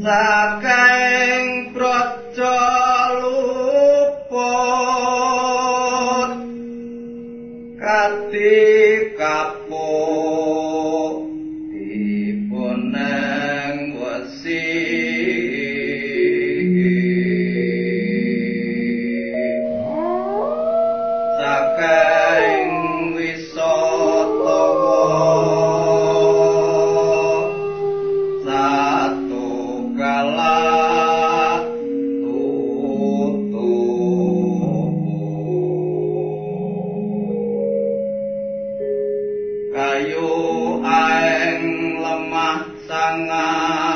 saking praja luput kati kapuk dipuneng wesi. Saking 人啊